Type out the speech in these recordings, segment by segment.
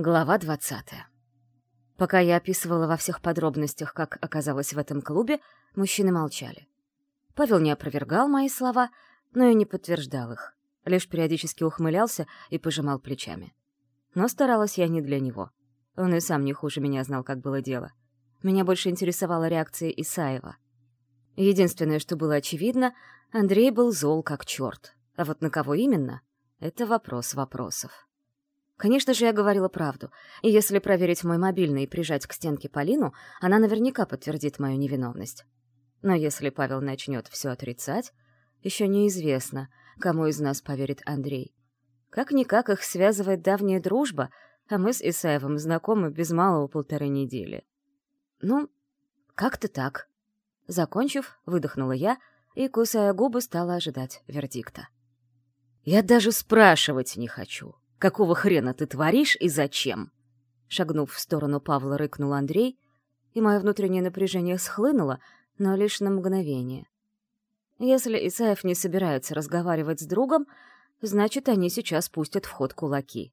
Глава 20. Пока я описывала во всех подробностях, как оказалось в этом клубе, мужчины молчали. Павел не опровергал мои слова, но и не подтверждал их, лишь периодически ухмылялся и пожимал плечами. Но старалась я не для него. Он и сам не хуже меня знал, как было дело. Меня больше интересовала реакция Исаева. Единственное, что было очевидно, Андрей был зол как черт. А вот на кого именно — это вопрос вопросов. Конечно же, я говорила правду, и если проверить мой мобильный и прижать к стенке Полину, она наверняка подтвердит мою невиновность. Но если Павел начнет все отрицать, еще неизвестно, кому из нас поверит Андрей. Как-никак их связывает давняя дружба, а мы с Исаевым знакомы без малого полторы недели. Ну, как-то так. Закончив, выдохнула я и, кусая губы, стала ожидать вердикта. «Я даже спрашивать не хочу», Какого хрена ты творишь и зачем?» Шагнув в сторону Павла, рыкнул Андрей, и мое внутреннее напряжение схлынуло, но лишь на мгновение. Если Исаев не собирается разговаривать с другом, значит, они сейчас пустят в ход кулаки.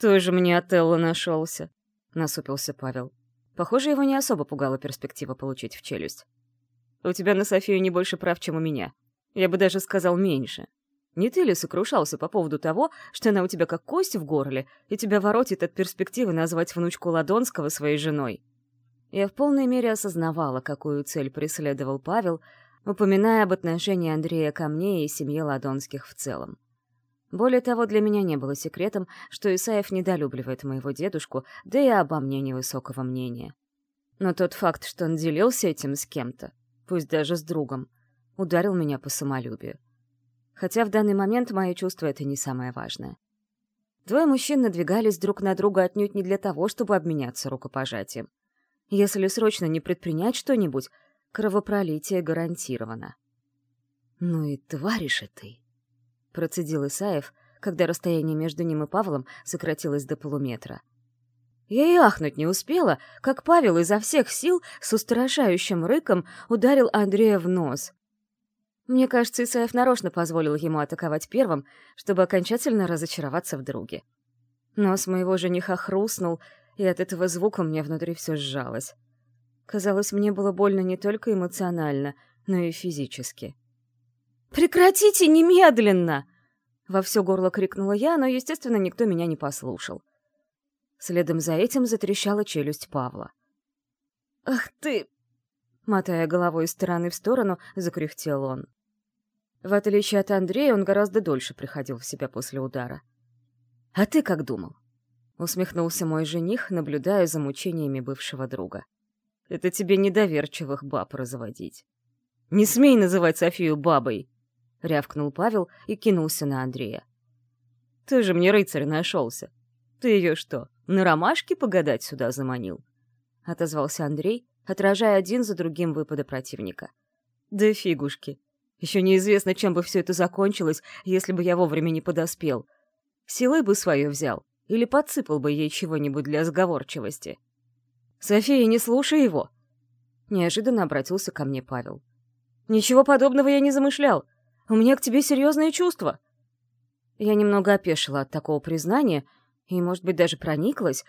«Тоже мне Отелло нашелся», — насупился Павел. Похоже, его не особо пугала перспектива получить в челюсть. «У тебя на Софию не больше прав, чем у меня. Я бы даже сказал меньше. Не ты ли сокрушался по поводу того, что она у тебя как кость в горле, и тебя воротит от перспективы назвать внучку Ладонского своей женой? Я в полной мере осознавала, какую цель преследовал Павел, упоминая об отношении Андрея ко мне и семье Ладонских в целом. Более того, для меня не было секретом, что Исаев недолюбливает моего дедушку, да и обо мне невысокого мнения. Но тот факт, что он делился этим с кем-то, пусть даже с другом, ударил меня по самолюбию хотя в данный момент мои чувства — это не самое важное. Двое мужчин надвигались друг на друга отнюдь не для того, чтобы обменяться рукопожатием. Если срочно не предпринять что-нибудь, кровопролитие гарантировано. «Ну и тварь же ты!» — процедил Исаев, когда расстояние между ним и Павлом сократилось до полуметра. Я и ахнуть не успела, как Павел изо всех сил с устрашающим рыком ударил Андрея в нос. Мне кажется, Исаев нарочно позволил ему атаковать первым, чтобы окончательно разочароваться в друге. Нос моего жениха хрустнул, и от этого звука мне внутри все сжалось. Казалось, мне было больно не только эмоционально, но и физически. «Прекратите немедленно!» Во все горло крикнула я, но, естественно, никто меня не послушал. Следом за этим затрещала челюсть Павла. «Ах ты!» Мотая головой из стороны в сторону, закряхтел он. В отличие от Андрея, он гораздо дольше приходил в себя после удара. «А ты как думал?» — усмехнулся мой жених, наблюдая за мучениями бывшего друга. «Это тебе недоверчивых баб разводить». «Не смей называть Софию бабой!» — рявкнул Павел и кинулся на Андрея. «Ты же мне рыцарь нашелся. Ты ее что, на ромашке погадать сюда заманил?» — отозвался Андрей, отражая один за другим выпады противника. «Да фигушки. Еще неизвестно, чем бы все это закончилось, если бы я вовремя не подоспел. Силой бы свое взял, или подсыпал бы ей чего-нибудь для сговорчивости. «София, не слушай его!» Неожиданно обратился ко мне Павел. «Ничего подобного я не замышлял. У меня к тебе серьезные чувства». Я немного опешила от такого признания и, может быть, даже прониклась,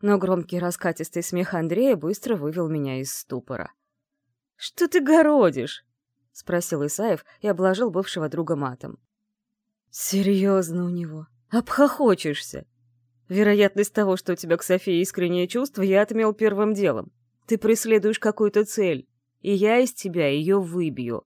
но громкий раскатистый смех Андрея быстро вывел меня из ступора. «Что ты городишь?» — спросил Исаев и обложил бывшего друга матом. «Серьезно у него? Обхохочешься? Вероятность того, что у тебя к Софии искреннее чувство, я отмел первым делом. Ты преследуешь какую-то цель, и я из тебя ее выбью».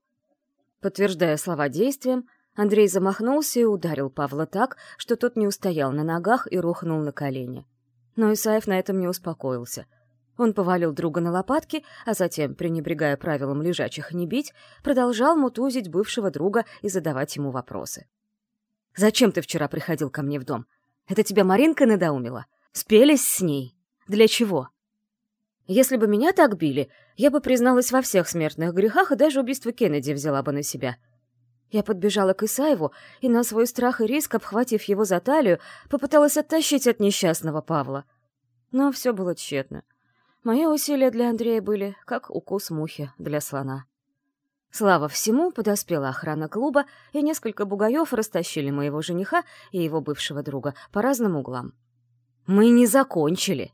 Подтверждая слова действием, Андрей замахнулся и ударил Павла так, что тот не устоял на ногах и рухнул на колени. Но Исаев на этом не успокоился — он повалил друга на лопатки, а затем, пренебрегая правилам лежачих не бить, продолжал мутузить бывшего друга и задавать ему вопросы. «Зачем ты вчера приходил ко мне в дом? Это тебя Маринка надоумила? Спелись с ней? Для чего?» Если бы меня так били, я бы призналась во всех смертных грехах и даже убийство Кеннеди взяла бы на себя. Я подбежала к Исаеву и на свой страх и риск, обхватив его за талию, попыталась оттащить от несчастного Павла. Но все было тщетно. Мои усилия для Андрея были как укус мухи для слона. Слава всему, подоспела охрана клуба, и несколько бугаев растащили моего жениха и его бывшего друга по разным углам. Мы не закончили!»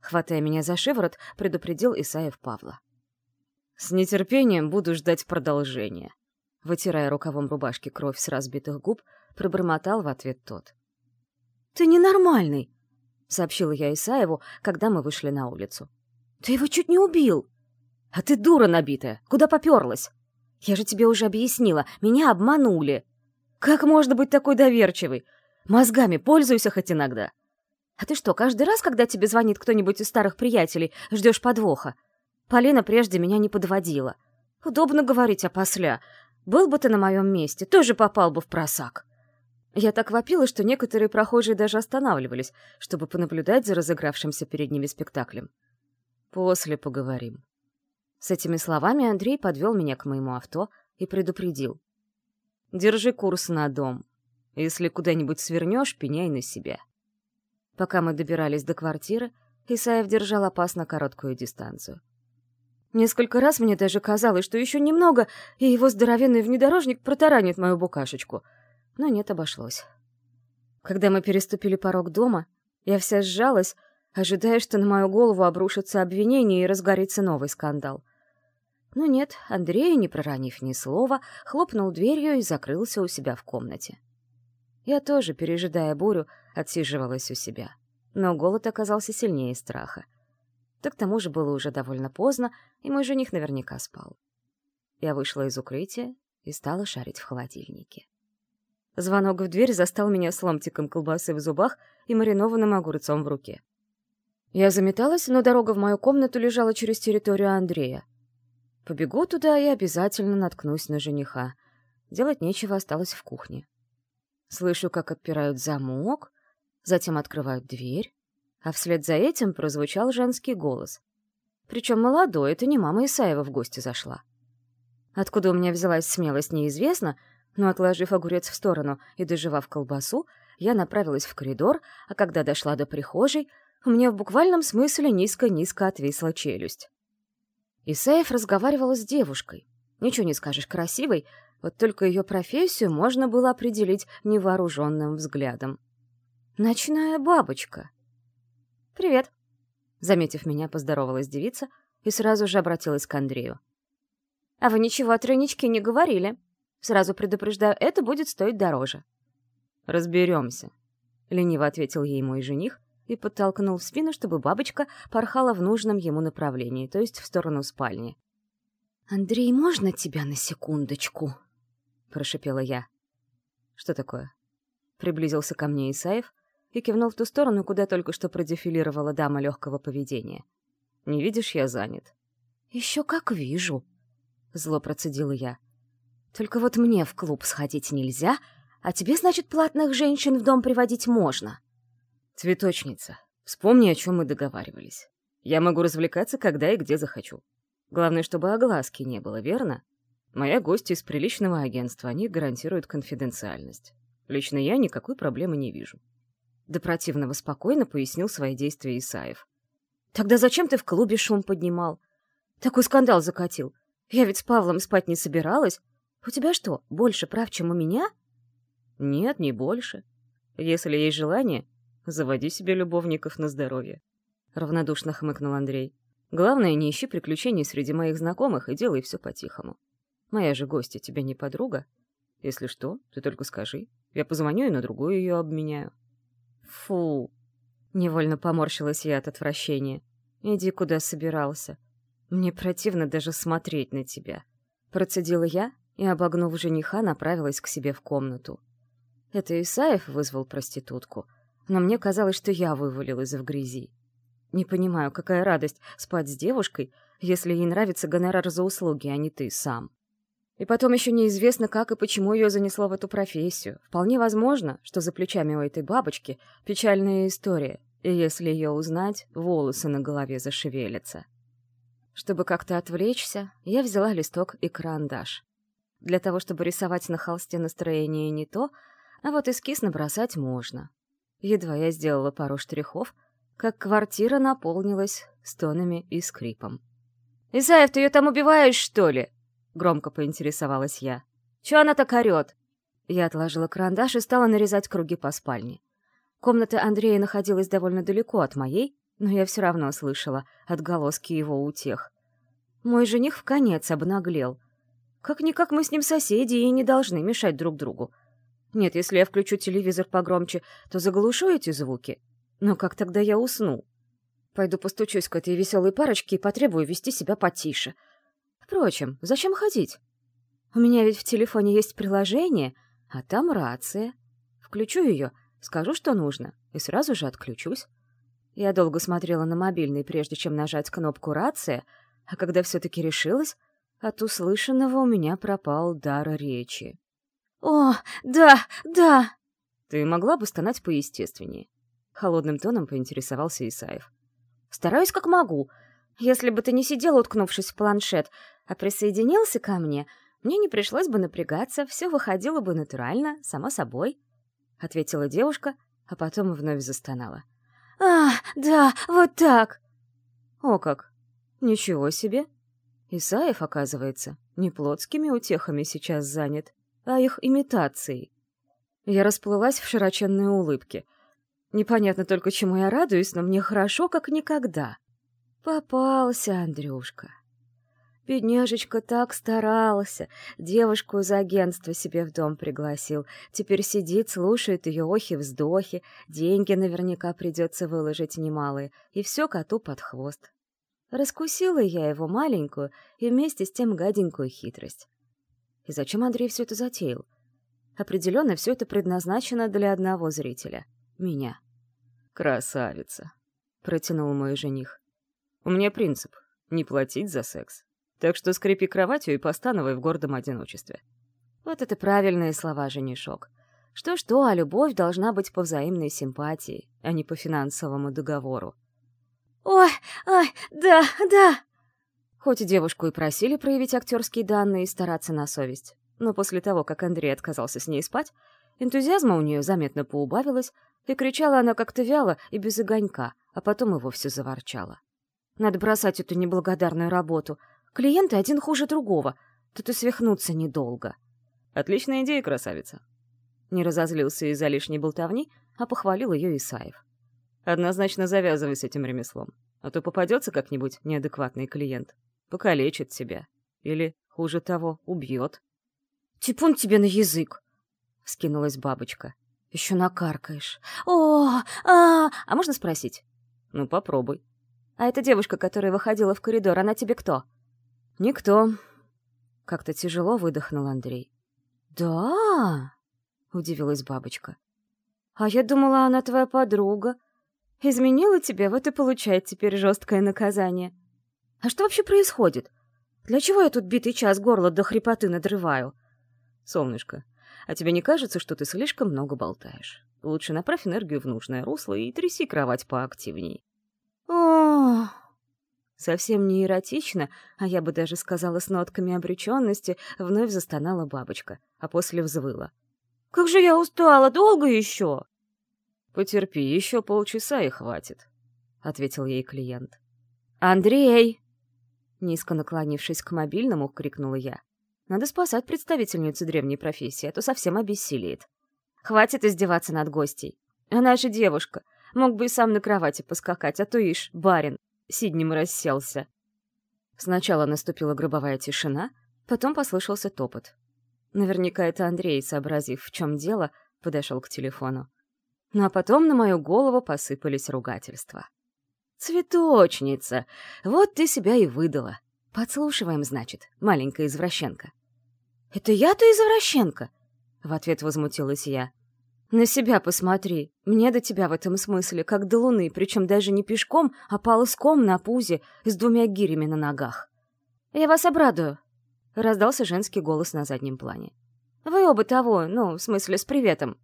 Хватая меня за шиворот, предупредил Исаев Павла. «С нетерпением буду ждать продолжения». Вытирая рукавом рубашки кровь с разбитых губ, пробормотал в ответ тот. «Ты ненормальный!» — сообщила я Исаеву, когда мы вышли на улицу. «Ты его чуть не убил!» «А ты дура набитая! Куда поперлась?» «Я же тебе уже объяснила, меня обманули!» «Как можно быть такой доверчивой? Мозгами пользуйся хоть иногда!» «А ты что, каждый раз, когда тебе звонит кто-нибудь из старых приятелей, ждешь подвоха?» Полина прежде меня не подводила. Удобно говорить опосля. Был бы ты на моем месте, тоже попал бы в просак. Я так вопила, что некоторые прохожие даже останавливались, чтобы понаблюдать за разыгравшимся перед ними спектаклем. «После поговорим». С этими словами Андрей подвел меня к моему авто и предупредил. «Держи курс на дом. Если куда-нибудь свернешь, пеняй на себя». Пока мы добирались до квартиры, Исаев держал опасно короткую дистанцию. Несколько раз мне даже казалось, что еще немного, и его здоровенный внедорожник протаранит мою букашечку. Но нет, обошлось. Когда мы переступили порог дома, я вся сжалась, ожидая, что на мою голову обрушатся обвинения и разгорится новый скандал. Но нет, Андрей, не проронив ни слова, хлопнул дверью и закрылся у себя в комнате. Я тоже, пережидая бурю, отсиживалась у себя. Но голод оказался сильнее страха. Да к тому же было уже довольно поздно, и мой жених наверняка спал. Я вышла из укрытия и стала шарить в холодильнике. Звонок в дверь застал меня с ломтиком колбасы в зубах и маринованным огурцом в руке. Я заметалась, но дорога в мою комнату лежала через территорию Андрея. Побегу туда и обязательно наткнусь на жениха. Делать нечего, осталось в кухне. Слышу, как отпирают замок, затем открывают дверь а вслед за этим прозвучал женский голос. Причем молодой, это не мама Исаева в гости зашла. Откуда у меня взялась смелость, неизвестно, но, отложив огурец в сторону и доживав колбасу, я направилась в коридор, а когда дошла до прихожей, у меня в буквальном смысле низко-низко отвисла челюсть. Исаев разговаривала с девушкой. Ничего не скажешь, красивой, вот только ее профессию можно было определить невооруженным взглядом. «Ночная бабочка», «Привет!» Заметив меня, поздоровалась девица и сразу же обратилась к Андрею. «А вы ничего о тройничке не говорили. Сразу предупреждаю, это будет стоить дороже». «Разберемся», — лениво ответил ей мой жених и подтолкнул в спину, чтобы бабочка порхала в нужном ему направлении, то есть в сторону спальни. «Андрей, можно тебя на секундочку?» — прошипела я. «Что такое?» Приблизился ко мне Исаев и кивнул в ту сторону, куда только что продефилировала дама легкого поведения. «Не видишь, я занят». «Еще как вижу», — зло процедила я. «Только вот мне в клуб сходить нельзя, а тебе, значит, платных женщин в дом приводить можно». «Цветочница, вспомни, о чем мы договаривались. Я могу развлекаться, когда и где захочу. Главное, чтобы огласки не было, верно? Моя гостья из приличного агентства, они гарантируют конфиденциальность. Лично я никакой проблемы не вижу. До противного спокойно пояснил свои действия Исаев. «Тогда зачем ты в клубе шум поднимал? Такой скандал закатил. Я ведь с Павлом спать не собиралась. У тебя что, больше прав, чем у меня?» «Нет, не больше. Если есть желание, заводи себе любовников на здоровье», — равнодушно хмыкнул Андрей. «Главное, не ищи приключений среди моих знакомых и делай все по-тихому. Моя же гостья тебе не подруга. Если что, ты только скажи. Я позвоню и на другую ее обменяю». Фу. Невольно поморщилась я от отвращения. Иди куда собирался. Мне противно даже смотреть на тебя. Процедила я и, обогнув жениха, направилась к себе в комнату. Это Исаев вызвал проститутку, но мне казалось, что я вывалилась в грязи. Не понимаю, какая радость спать с девушкой, если ей нравится гонорар за услуги, а не ты сам. И потом еще неизвестно, как и почему ее занесло в эту профессию. Вполне возможно, что за плечами у этой бабочки печальная история, и если ее узнать, волосы на голове зашевелятся. Чтобы как-то отвлечься, я взяла листок и карандаш. Для того, чтобы рисовать на холсте настроение не то, а вот эскиз набросать можно. Едва я сделала пару штрихов, как квартира наполнилась стонами и скрипом. «Исаев, ты ее там убиваешь, что ли?» громко поинтересовалась я. «Чё она так орёт?» Я отложила карандаш и стала нарезать круги по спальне. Комната Андрея находилась довольно далеко от моей, но я все равно слышала отголоски его утех. Мой жених в конец обнаглел. Как-никак мы с ним соседи и не должны мешать друг другу. Нет, если я включу телевизор погромче, то заглушу эти звуки. Но как тогда я усну? Пойду постучусь к этой веселой парочке и потребую вести себя потише. Впрочем, зачем ходить? У меня ведь в телефоне есть приложение, а там рация. Включу ее, скажу, что нужно, и сразу же отключусь. Я долго смотрела на мобильный, прежде чем нажать кнопку «Рация», а когда все-таки решилась, от услышанного у меня пропал дар речи. «О, да, да!» «Ты могла бы стонать поестественнее?» Холодным тоном поинтересовался Исаев. «Стараюсь как могу. Если бы ты не сидел, уткнувшись в планшет, а присоединился ко мне, мне не пришлось бы напрягаться, все выходило бы натурально, само собой», — ответила девушка, а потом вновь застонала. «А, да, вот так!» «О как! Ничего себе!» Исаев, оказывается, не плотскими утехами сейчас занят, а их имитацией. Я расплылась в широченной улыбке. Непонятно только, чему я радуюсь, но мне хорошо, как никогда. Попался, Андрюшка. Бедняжечка так старался, девушку из агентства себе в дом пригласил. Теперь сидит, слушает ее охи-вздохи, деньги наверняка придется выложить немалые, и все коту под хвост. Раскусила я его маленькую и вместе с тем гаденькую хитрость. И зачем Андрей все это затеял? Определенно, все это предназначено для одного зрителя — меня. «Красавица», — протянул мой жених. «У меня принцип — не платить за секс. Так что скрипи кроватью и постановай в гордом одиночестве». Вот это правильные слова, женишок. Что-что, а любовь должна быть по взаимной симпатии, а не по финансовому договору. «Ой, ай, да, да!» Хоть и девушку и просили проявить актерские данные и стараться на совесть, но после того, как Андрей отказался с ней спать, энтузиазма у нее заметно поубавилось, и кричала она как-то вяло и без огонька, а потом и вовсе заворчала. «Надо бросать эту неблагодарную работу. Клиенты один хуже другого. Тут и свихнуться недолго». «Отличная идея, красавица!» Не разозлился из-за лишней болтовни, а похвалил ее Исаев. Однозначно завязывай с этим ремеслом, а то попадется как-нибудь неадекватный клиент. Покалечит тебя. Или, хуже того, убьет. «Типун тебе на язык!» — скинулась бабочка. «Еще накаркаешь. О, а, а можно спросить?» «Ну, попробуй». «А эта девушка, которая выходила в коридор, она тебе кто?» «Никто». Как-то тяжело выдохнул Андрей. «Да?» — удивилась бабочка. «А я думала, она твоя подруга. Изменила тебя, вот и получает теперь жесткое наказание. А что вообще происходит? Для чего я тут битый час горло до хрипоты надрываю? Солнышко, а тебе не кажется, что ты слишком много болтаешь? Лучше направь энергию в нужное русло и тряси кровать поактивней. О, совсем не эротично, а я бы даже сказала с нотками обреченности, вновь застонала бабочка, а после взвыла. Как же я устала, долго еще? «Потерпи, еще полчаса и хватит», — ответил ей клиент. «Андрей!» Низко наклонившись к мобильному, крикнула я. «Надо спасать представительницу древней профессии, а то совсем обессилеет. Хватит издеваться над гостей. Она же девушка. Мог бы и сам на кровати поскакать, а то ишь, барин, сиднем расселся». Сначала наступила гробовая тишина, потом послышался топот. Наверняка это Андрей, сообразив, в чем дело, подошел к телефону. Ну а потом на мою голову посыпались ругательства. «Цветочница! Вот ты себя и выдала. Подслушиваем, значит, маленькая извращенка». «Это я-то извращенка?» — в ответ возмутилась я. «На себя посмотри. Мне до тебя в этом смысле, как до луны, причем даже не пешком, а полоском на пузе с двумя гирями на ногах. Я вас обрадую», — раздался женский голос на заднем плане. «Вы оба того, ну, в смысле, с приветом.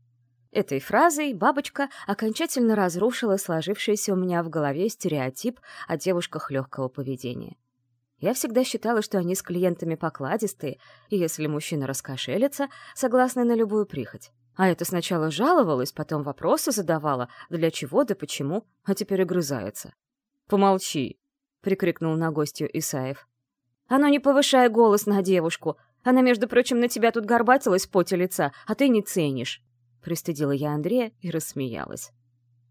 Этой фразой бабочка окончательно разрушила сложившийся у меня в голове стереотип о девушках легкого поведения. Я всегда считала, что они с клиентами покладистые, и если мужчина раскошелится, согласны на любую прихоть. А это сначала жаловалась, потом вопросы задавала, для чего да почему, а теперь огрызается. «Помолчи!» — прикрикнул на гостью Исаев. «А не повышай голос на девушку! Она, между прочим, на тебя тут горбатилась в поте лица, а ты не ценишь!» Пристыдила я Андрея и рассмеялась.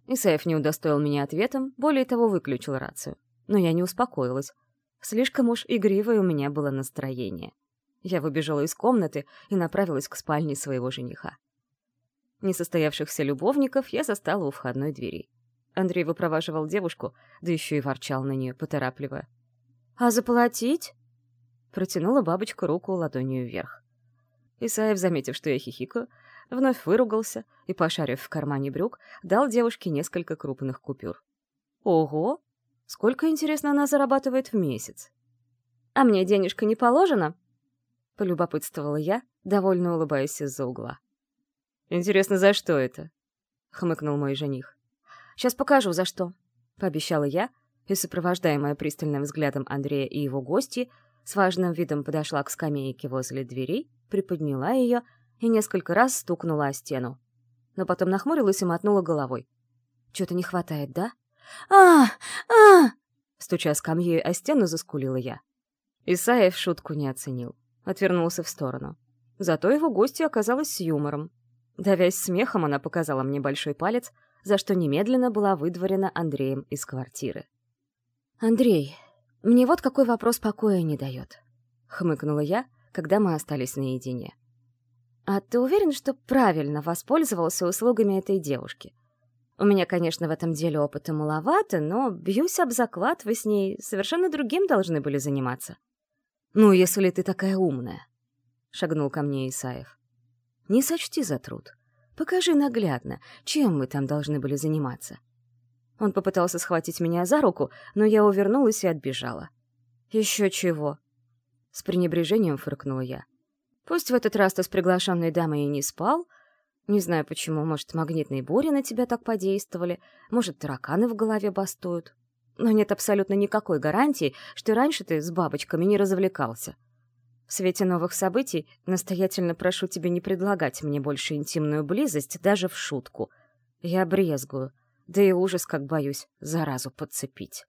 Исаев не удостоил меня ответом, более того, выключил рацию. Но я не успокоилась. Слишком уж игривое у меня было настроение. Я выбежала из комнаты и направилась к спальне своего жениха. Несостоявшихся любовников я застала у входной двери. Андрей выпроваживал девушку, да еще и ворчал на нее, поторапливая. «А заплатить?» Протянула бабочка руку ладонью вверх. Исаев, заметив, что я хихикаю, вновь выругался и, пошарив в кармане брюк, дал девушке несколько крупных купюр. «Ого! Сколько, интересно, она зарабатывает в месяц?» «А мне денежка не положена?» — полюбопытствовала я, довольно улыбаясь из-за угла. «Интересно, за что это?» — хмыкнул мой жених. «Сейчас покажу, за что», — пообещала я, и, сопровождаемая пристальным взглядом Андрея и его гости, с важным видом подошла к скамейке возле дверей, приподняла ее и несколько раз стукнула о стену. Но потом нахмурилась и мотнула головой. «Чего-то не хватает, да?» а а Стуча скамьей о стену, заскулила я. Исаев шутку не оценил. Отвернулся в сторону. Зато его гостья оказалась с юмором. Давясь смехом, она показала мне большой палец, за что немедленно была выдворена Андреем из квартиры. «Андрей, мне вот какой вопрос покоя не дает», — хмыкнула я, когда мы остались наедине. «А ты уверен, что правильно воспользовался услугами этой девушки? У меня, конечно, в этом деле опыта маловато, но, бьюсь об заклад, вы с ней совершенно другим должны были заниматься». «Ну, если ты такая умная», — шагнул ко мне Исаев. «Не сочти за труд. Покажи наглядно, чем мы там должны были заниматься». Он попытался схватить меня за руку, но я увернулась и отбежала. «Еще чего?» С пренебрежением фыркнула я. «Пусть в этот раз ты с приглашенной дамой и не спал. Не знаю почему, может, магнитные бури на тебя так подействовали, может, тараканы в голове бастуют. Но нет абсолютно никакой гарантии, что раньше ты с бабочками не развлекался. В свете новых событий настоятельно прошу тебя не предлагать мне больше интимную близость даже в шутку. Я брезгую, да и ужас, как боюсь, заразу подцепить.